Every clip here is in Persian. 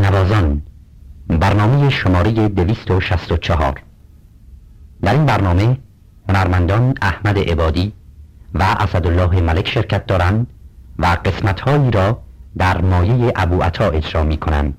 نوازان برنامه شماره 264 در این برنامه هنرمندان احمد عبادی و اسدالله ملک شرکت دارند و قسمت هایی را در مایه ابو عطا اجرا می کنند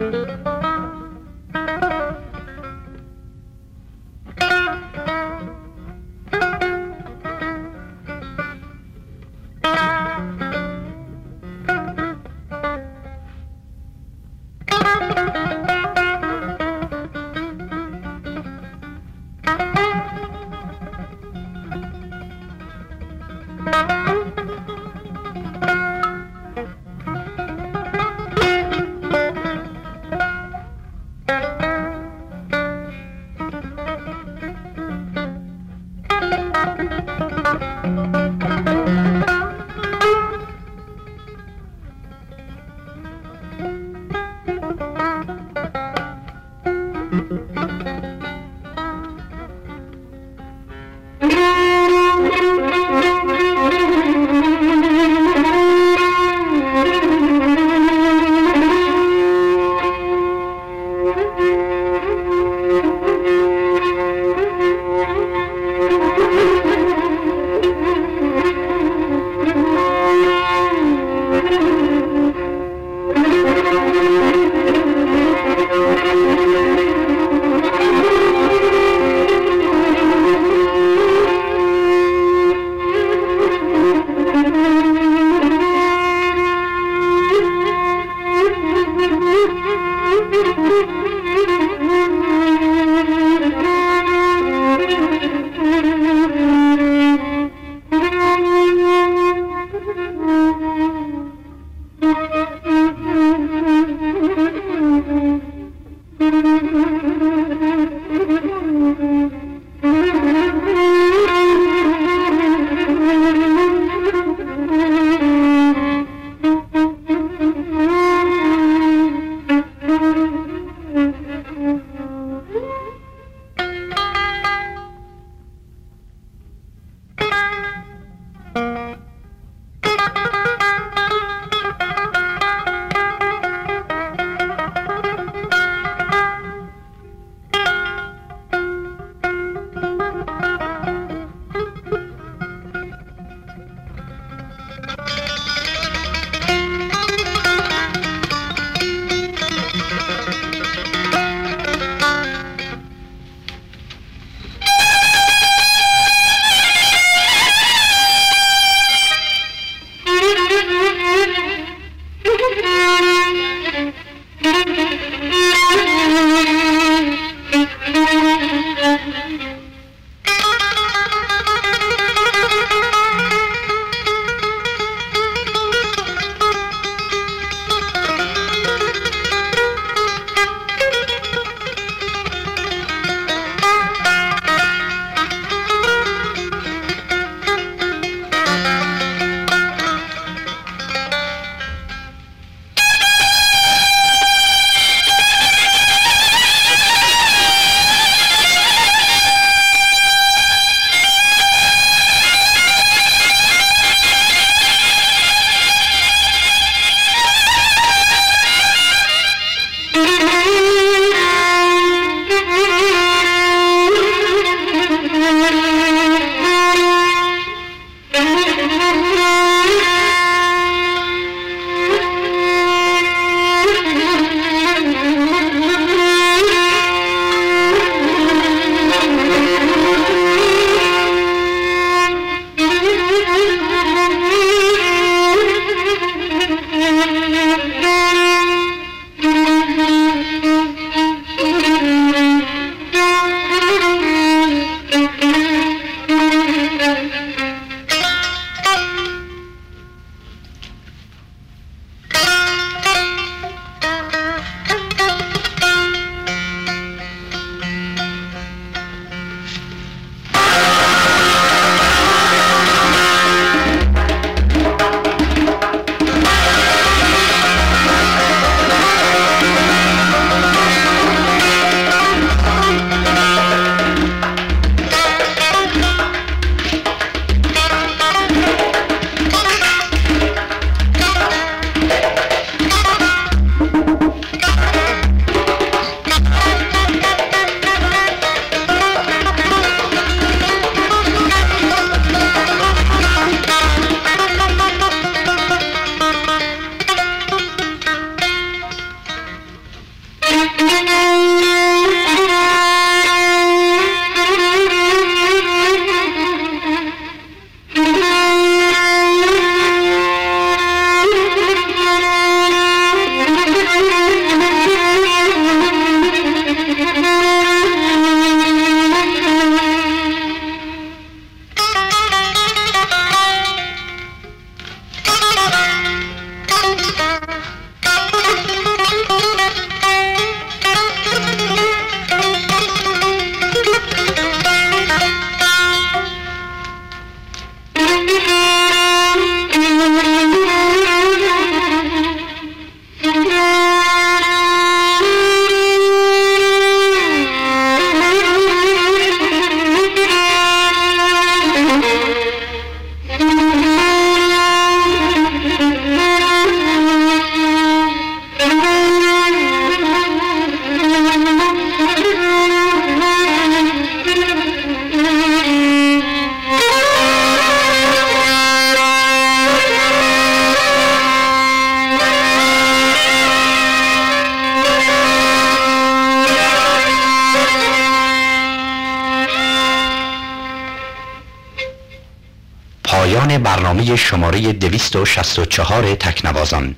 Música برنامه شماره 264 تکنوازان.